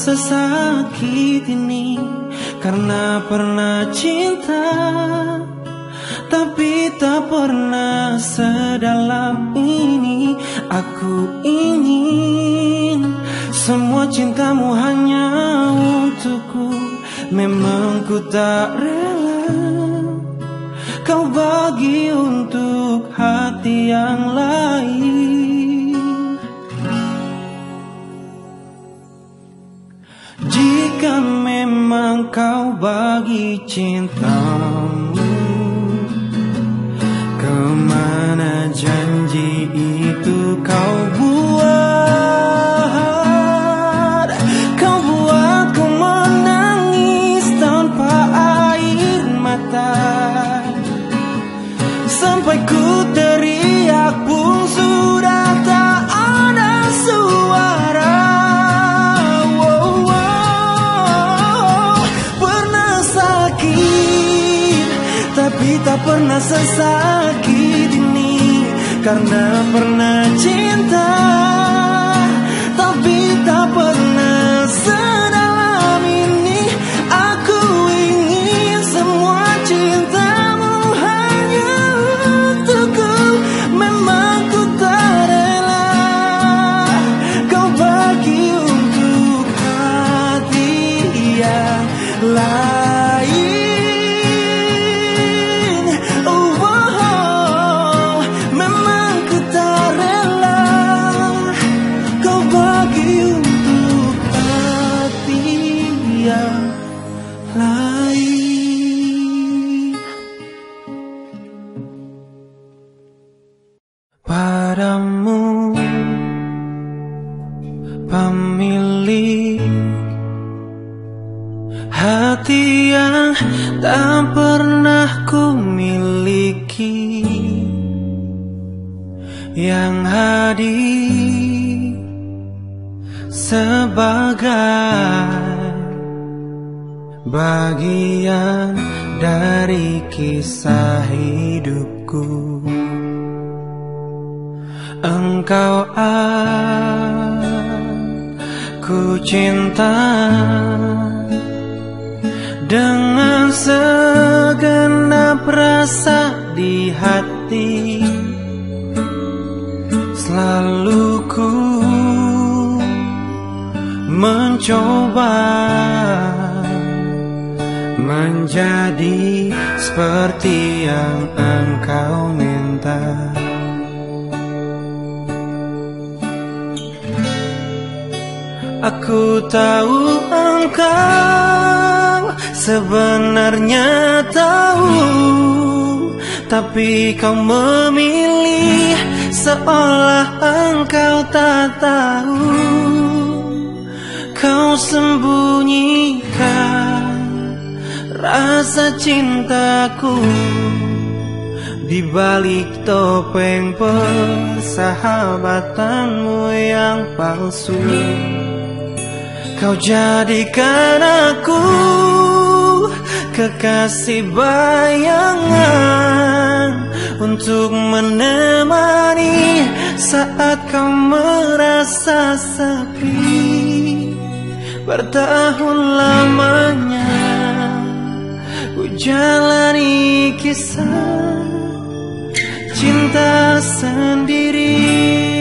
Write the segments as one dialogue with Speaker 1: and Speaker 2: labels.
Speaker 1: sesakit ini Karena pernah cinta Tapi tak pernah sedalam ini. Aku ingin Semua cintamu hanya untukku. Memang ku tak Ke mana janji itu kau buat? Kau buatku menangis tanpa air mata. Sampai ku teriak pun sudah tak ada suara. Tak pernah sesakit Karena pernah cinta rasa cintaku di balik topeng persahabatanmu yang palsu. Kau jadikan aku kekasih bayangan Untuk menemani saat kau merasa sepi. Bertahun lamanya jalani kisah cinta sendiri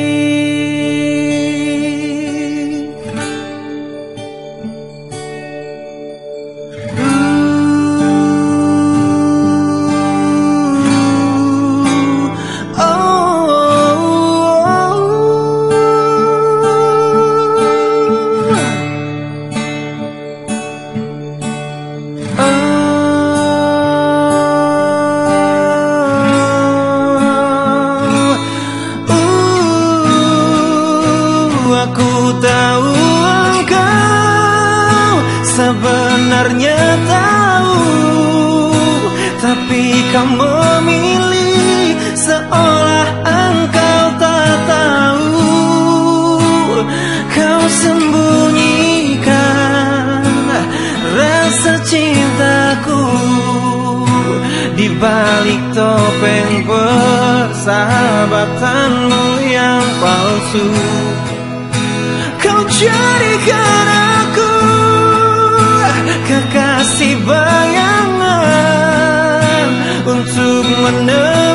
Speaker 1: persahabatanmu yang palsu. Kau jadikan aku kekasih bayangan untuk menemani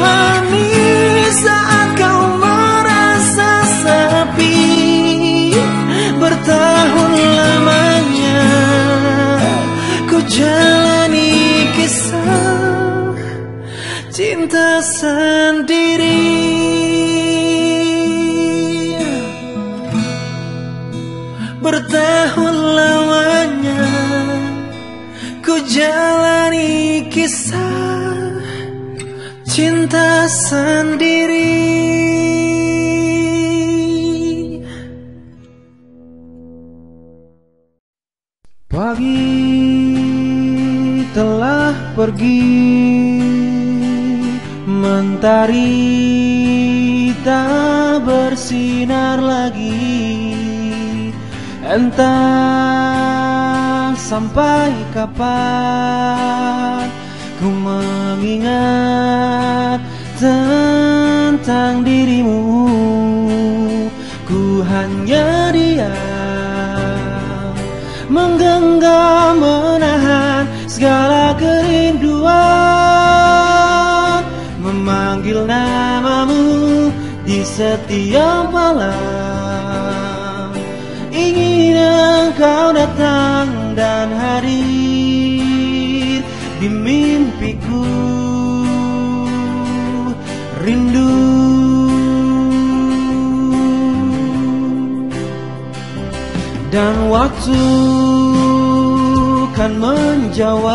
Speaker 1: sendiri. Pagi telah pergi Mentari tak bersinar lagi. Entah sampai kapan Ku mengingat tentang dirimu. Ku hanya diam Menggenggam menahan segala kerinduan. Memanggil namamu di setiap malam. Ingin engkau datang dan hadir di mimpiku dan waktu kan menjawab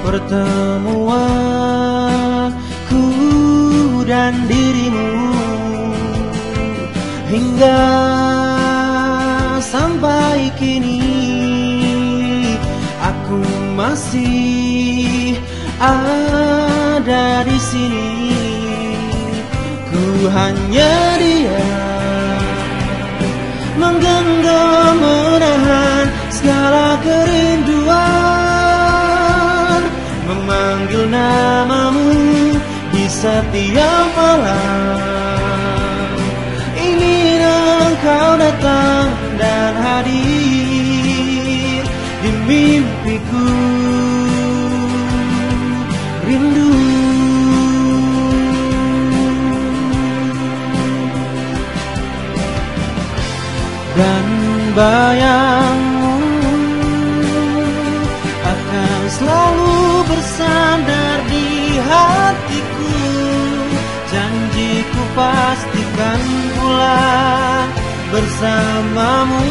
Speaker 1: pertemuanku dan dirimu. Hingga sampai kini aku masih ada di sini. Ku hanya Menggenggam menahan segala kerinduan. Memanggil namamu di setiap malam. Ingin engkau datang dan hadir di mimpiku bayangmu akan selalu bersandar di hatiku. Janjiku pastikan pulang bersamamu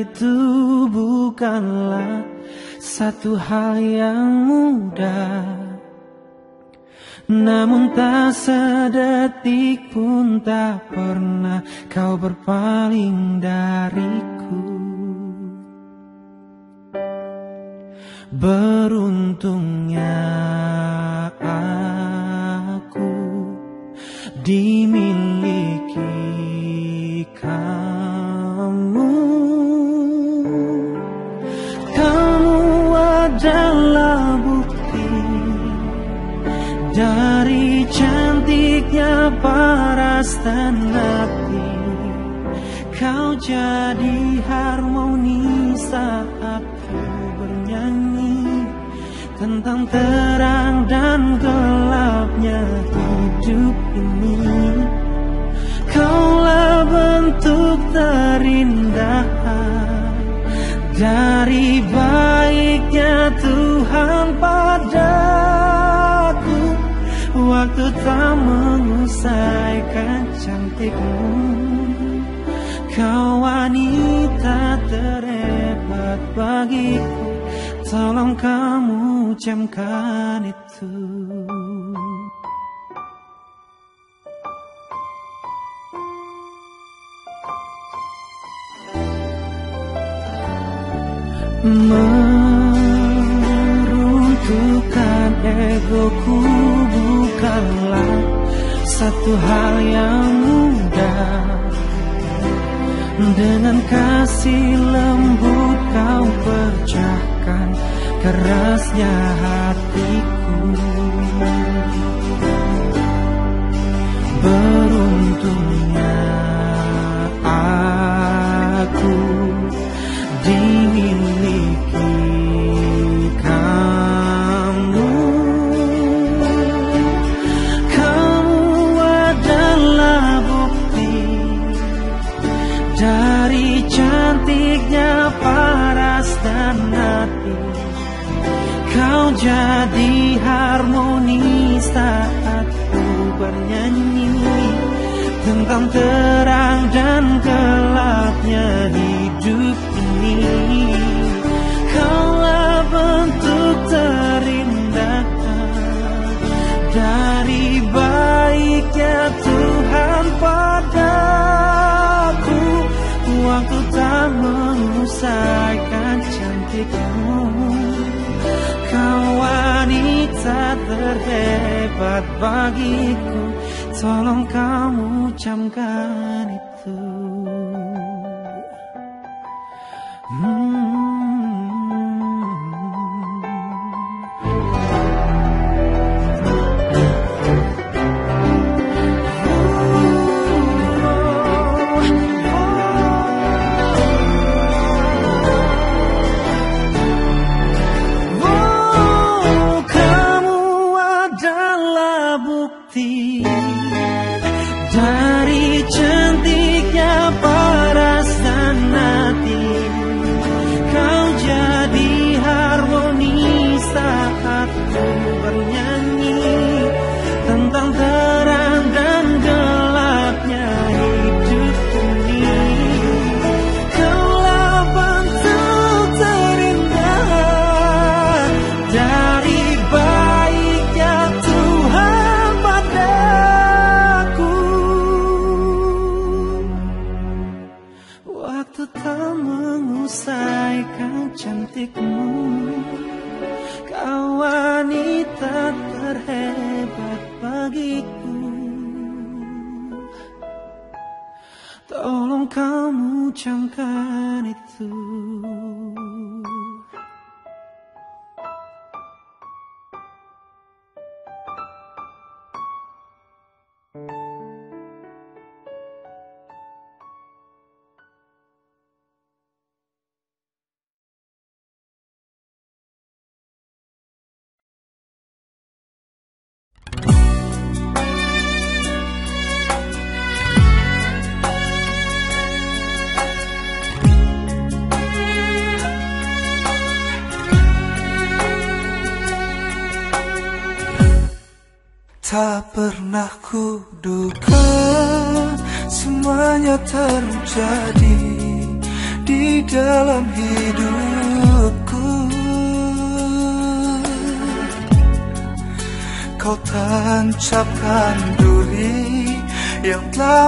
Speaker 1: itu bukanlah satu hal yang mudah. Namun tak sedetik pun tak pernah kau berpaling dariku. Beruntungnya aku dimiliki kamu cantiknya paras dan hati Kau jadi harmoni saat ku bernyanyi Tentang terang dan gelapnya hidup ini. Kaulah bentuk terindah Dari baiknya Tuhan padaku Waktu tak mengusaikan cantikmu. Kau wanita terhebat bagiku. Tolong kamu camkan itu. Meruntuhkan egoku bukanlah satu hal yang mudah. Dengan kasih lembut kau pecahkan kerasnya hatiku menjadi harmoni saat ku bernyanyi tentang terang dan kebenaran. bagiku. Tolong kamu camkan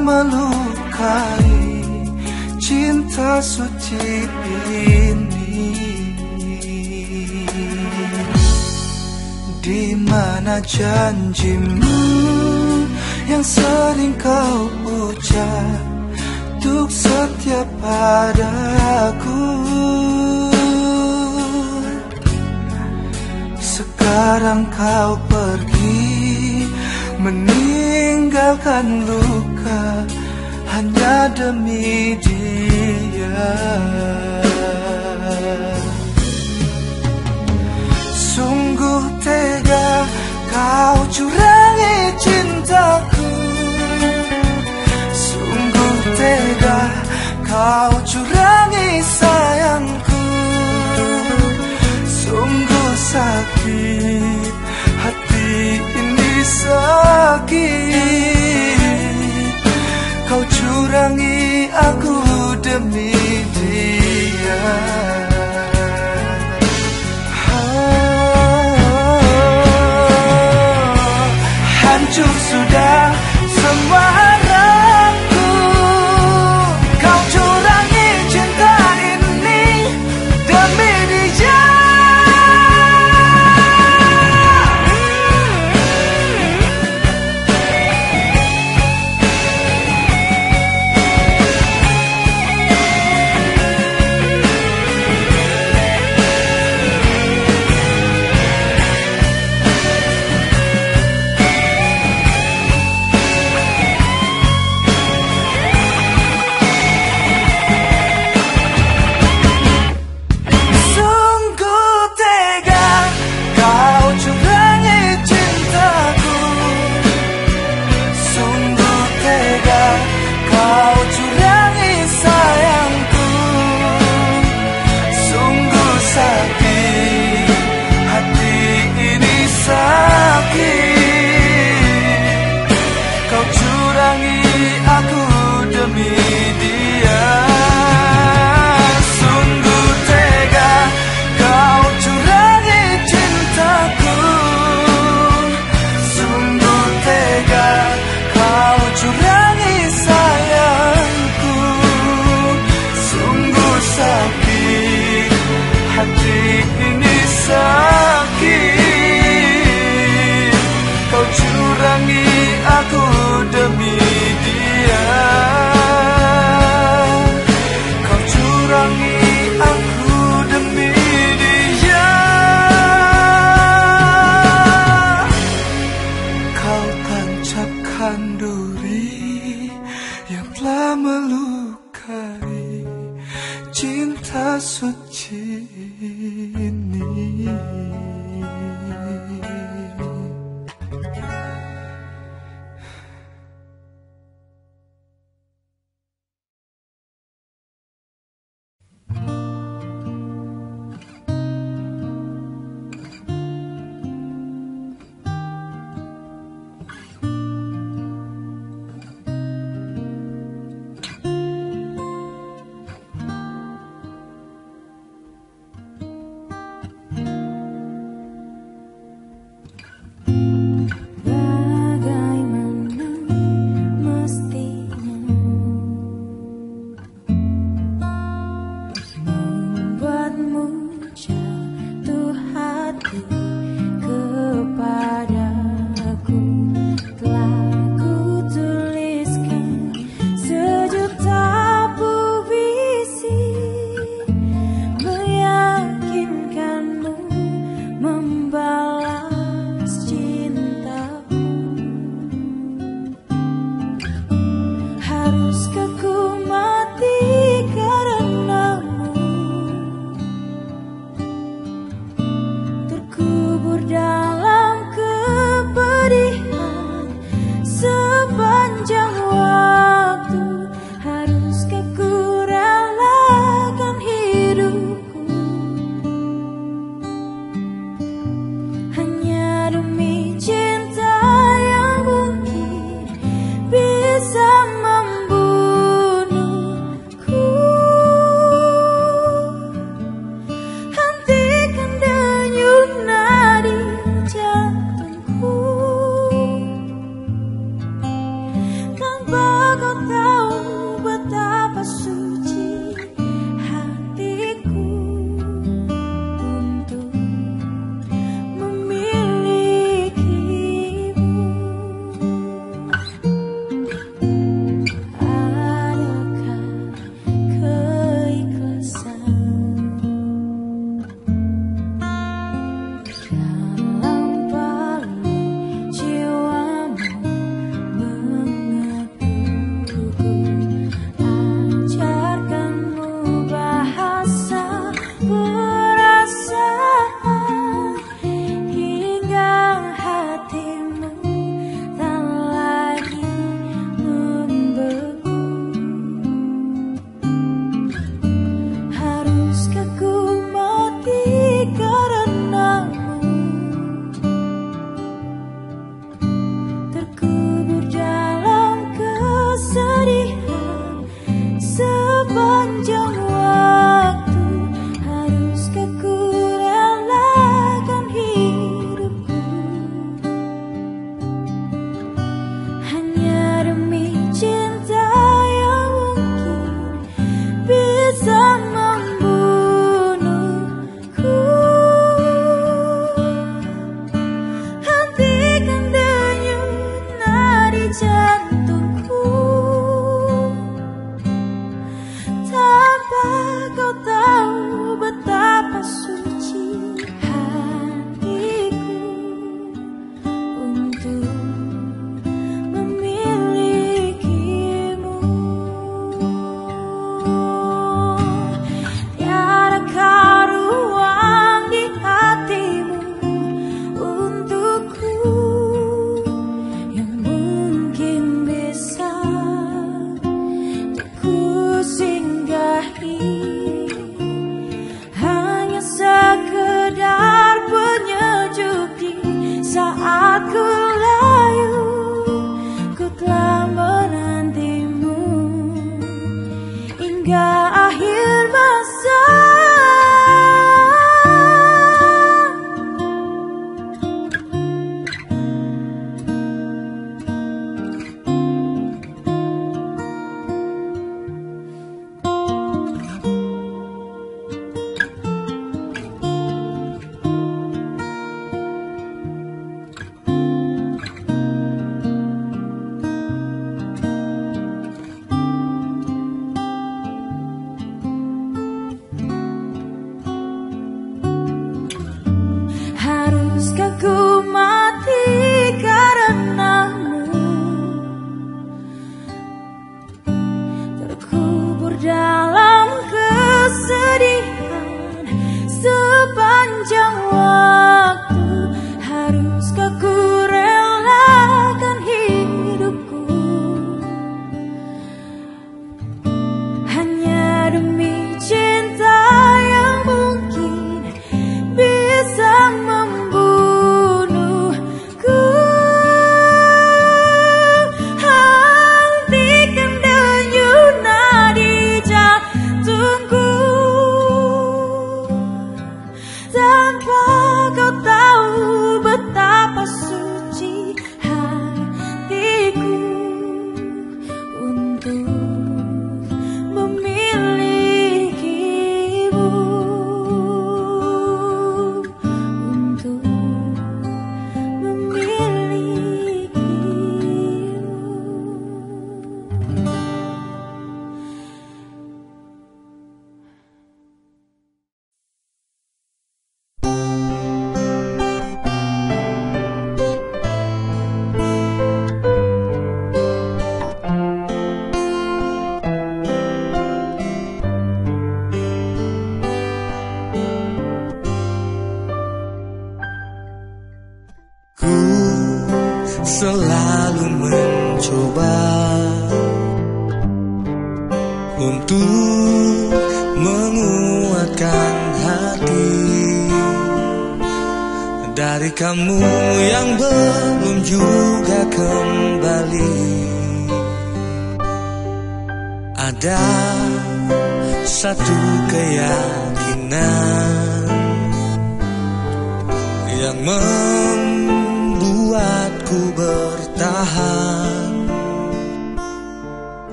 Speaker 2: melukai cinta suci ini. Di mana janjimu yang sering kau ucap Untuk setia padaku? Sekarang kau pergi meninggalkan luka hanya demi dia. Sungguh tega kau curangi cintaku. to me.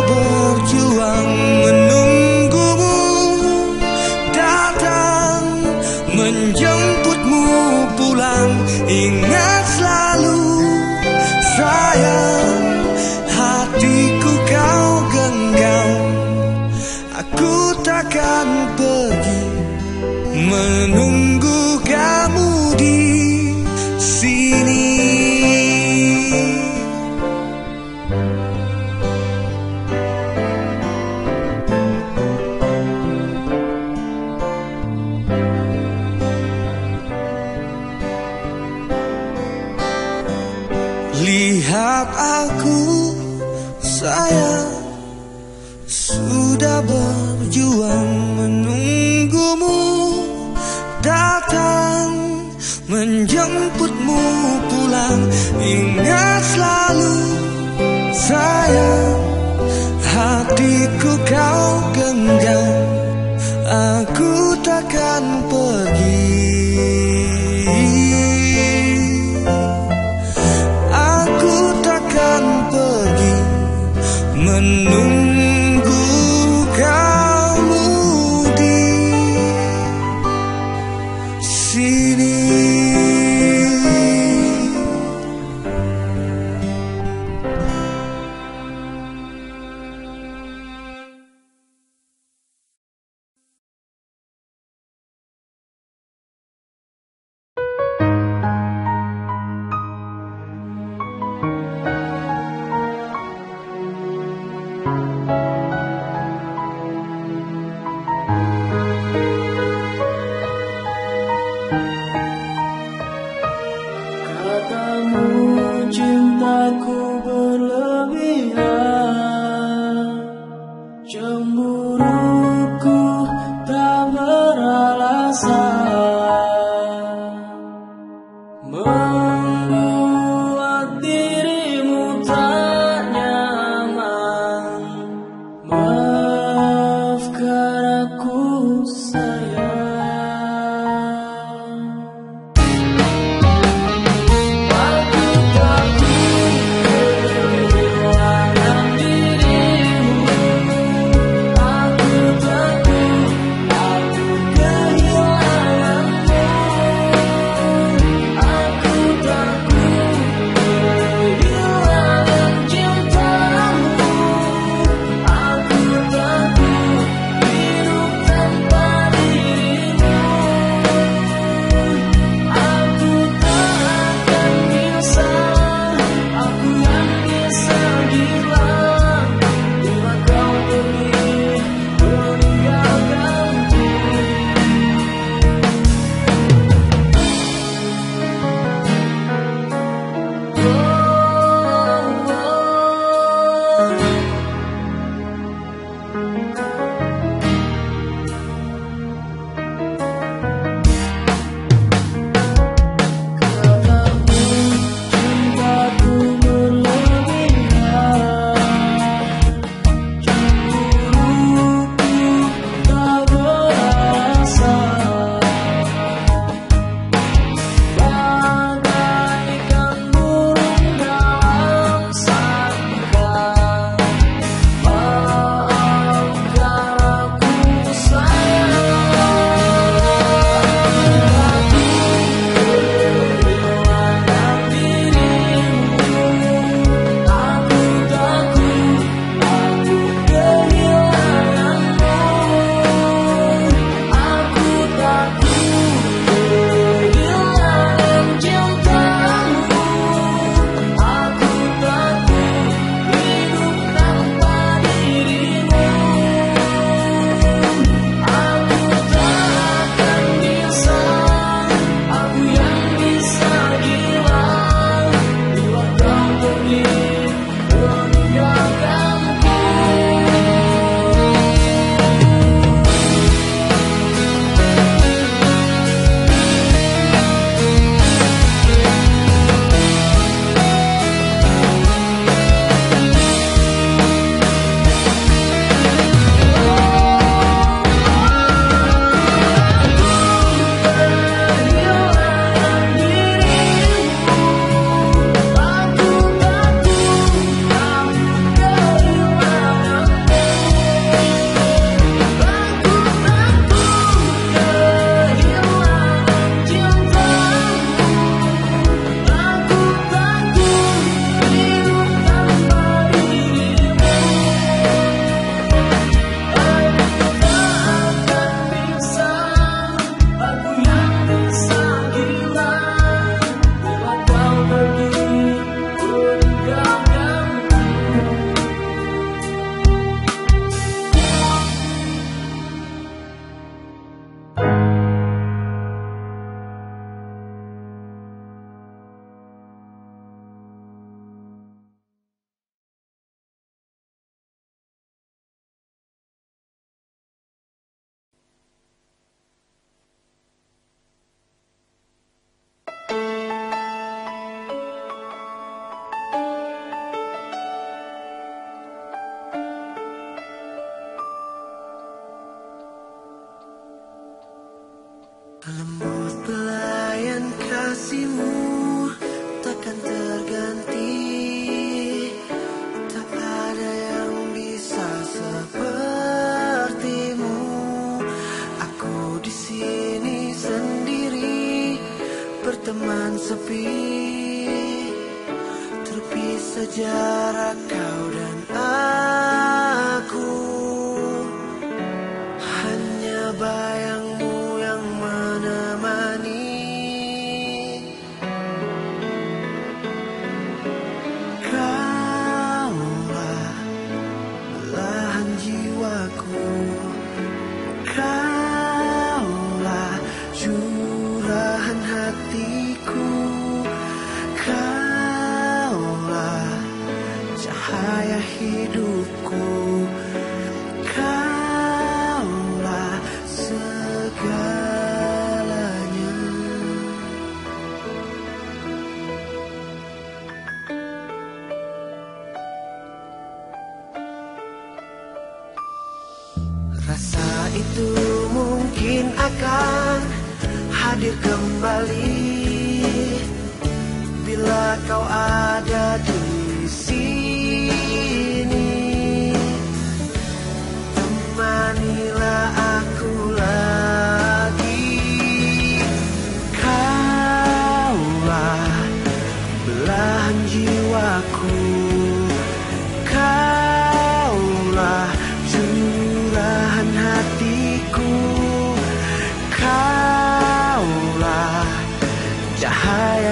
Speaker 2: Sudah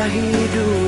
Speaker 2: hidup.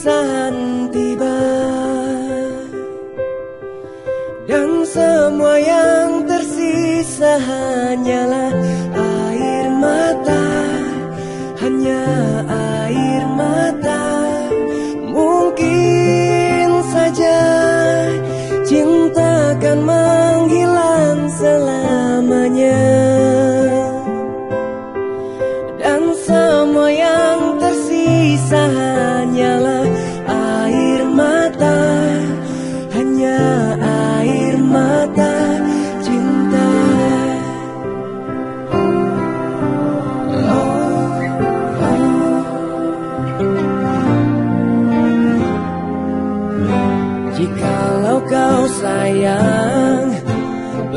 Speaker 3: perpisahan tiba. Dan semua yang tersisa hanyalah air mata. Hanya air mata. Mungkin saja cinta akan menghilang selamanya.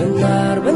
Speaker 3: benar-benar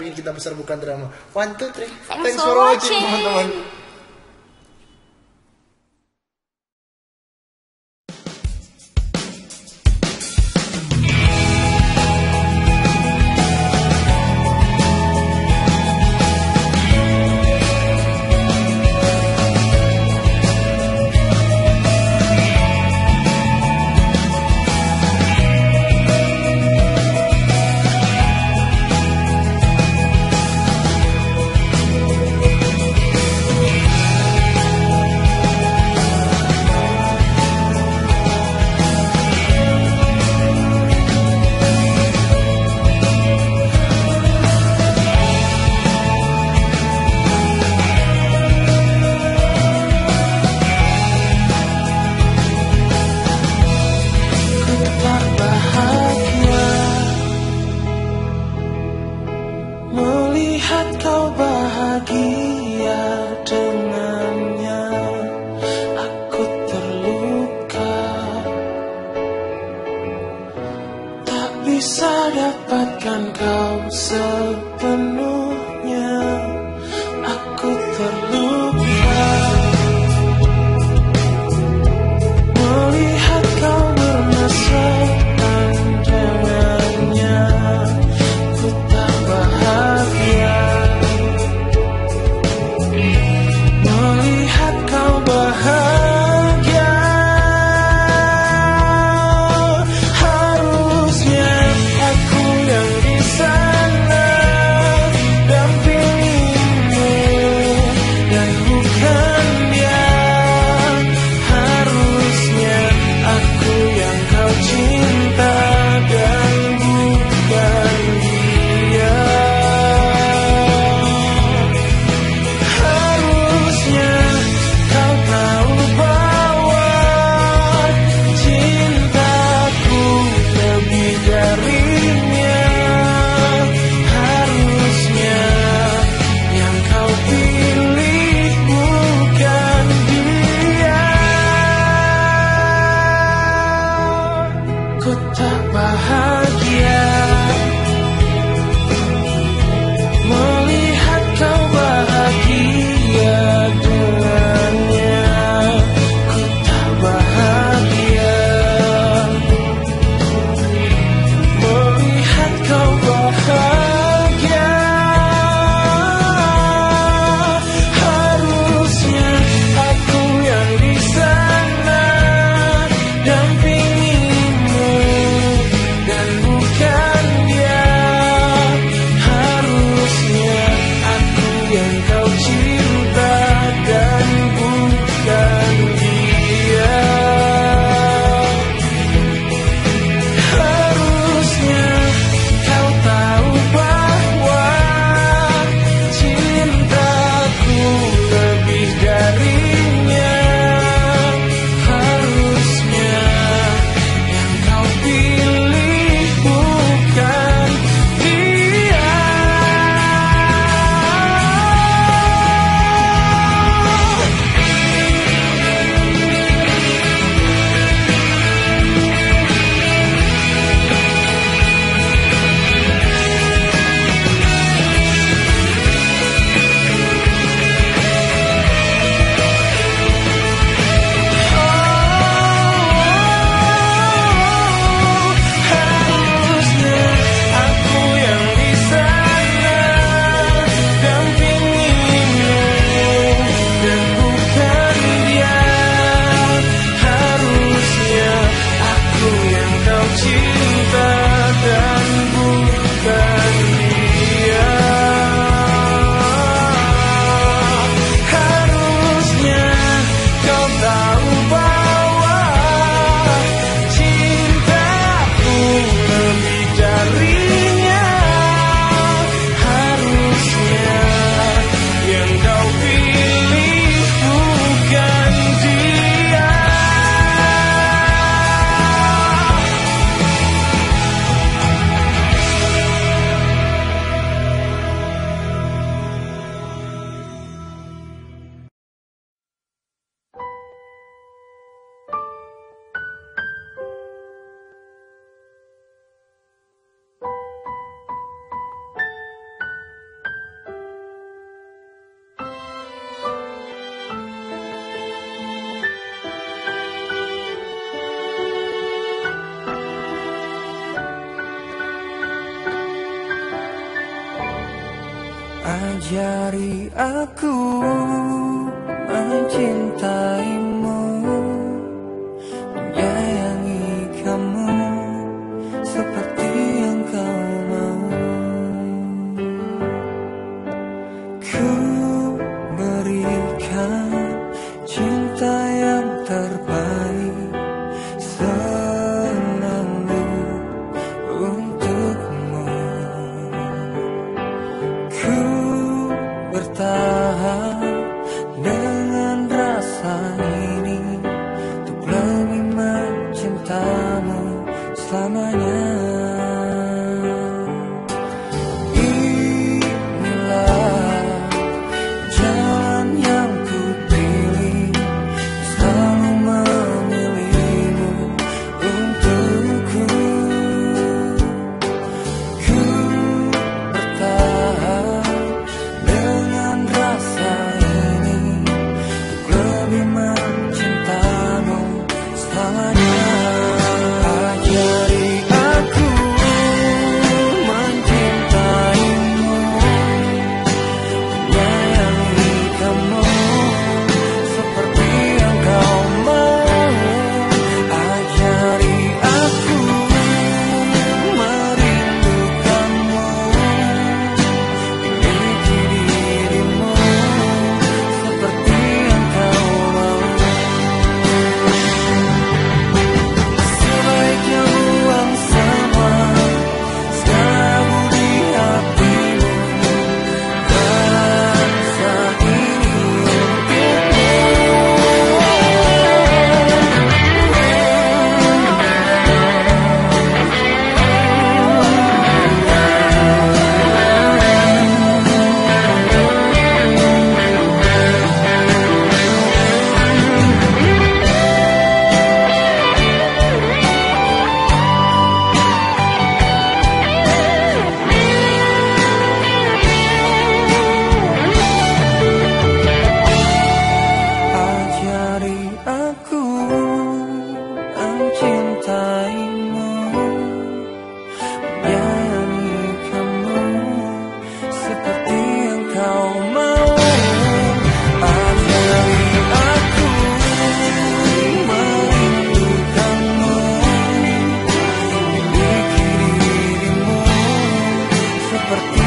Speaker 4: bikin kita besar bukan drama. One, two, three.
Speaker 5: Thanks,
Speaker 4: Thanks
Speaker 5: for
Speaker 4: watching, teman-teman.
Speaker 6: Seperti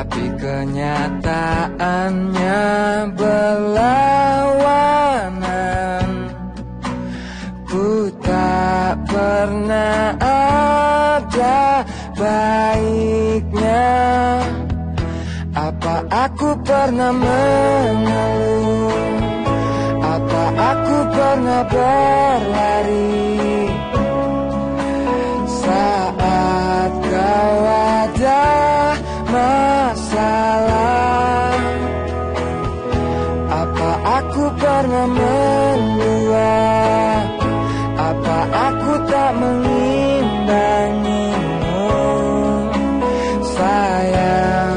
Speaker 2: Tapi kenyataannya berlawanan. Ku tak pernah ada baiknya. Apa aku pernah mengeluh? Apa aku pernah berlari? Saat kau ada masalah. Apa aku pernah mendua Apa aku tak mengimbangimu? Sayang.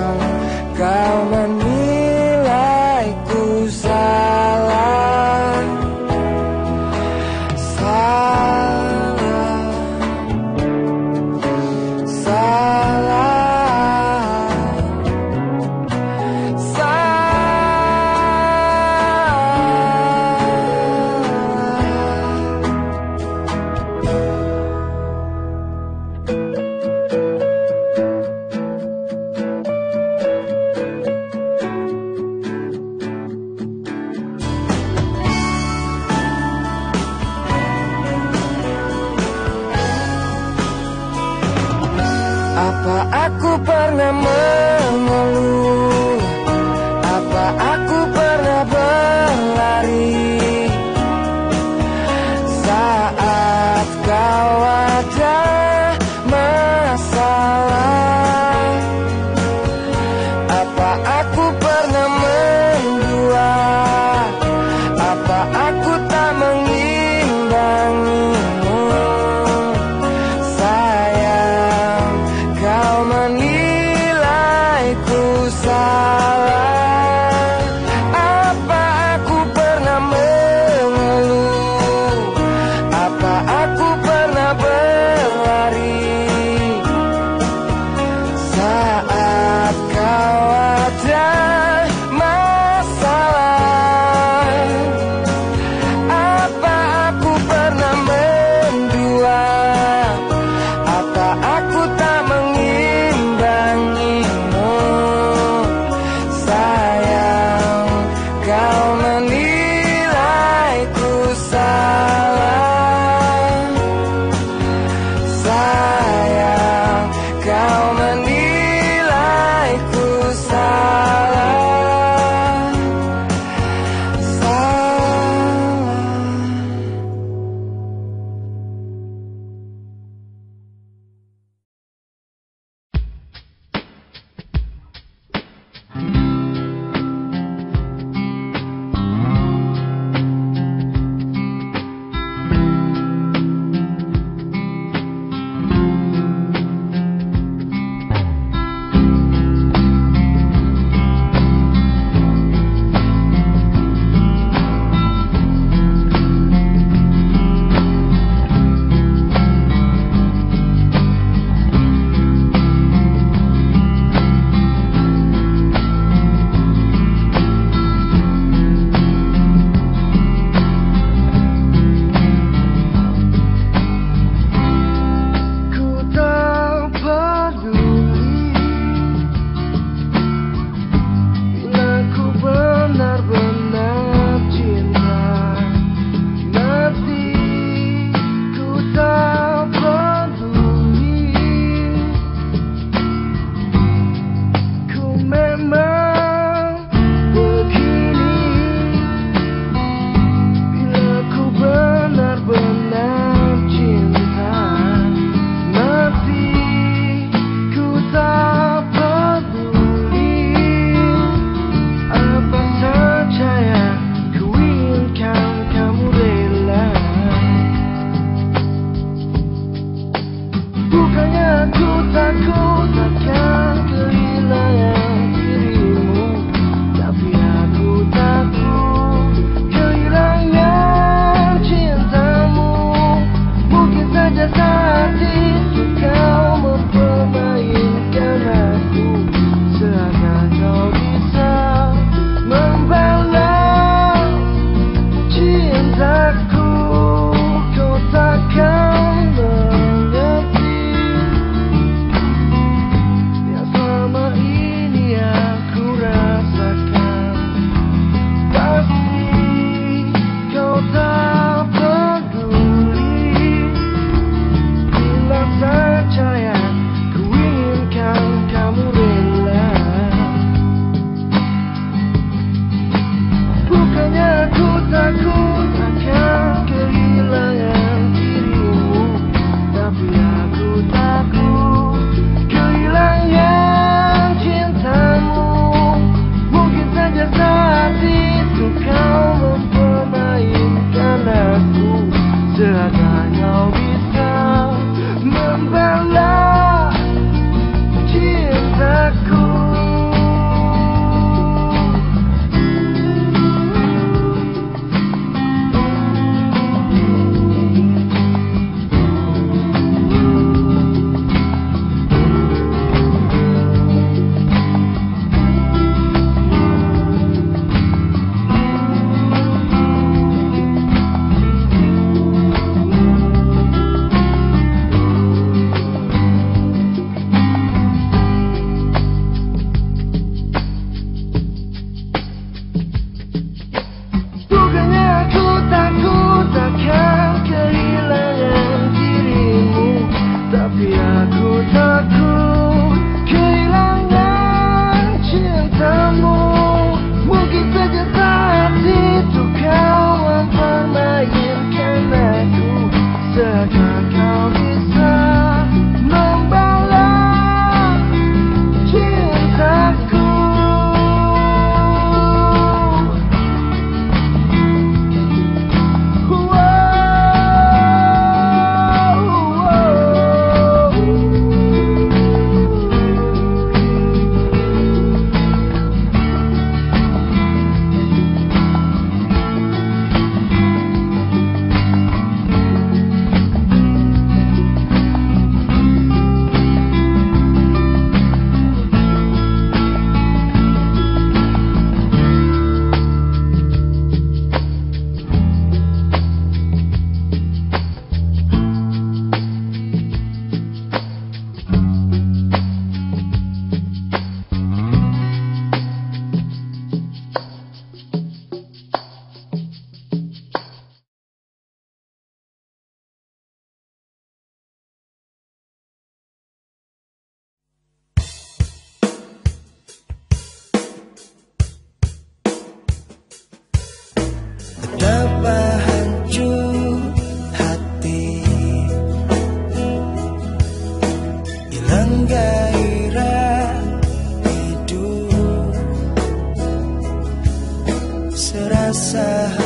Speaker 2: sa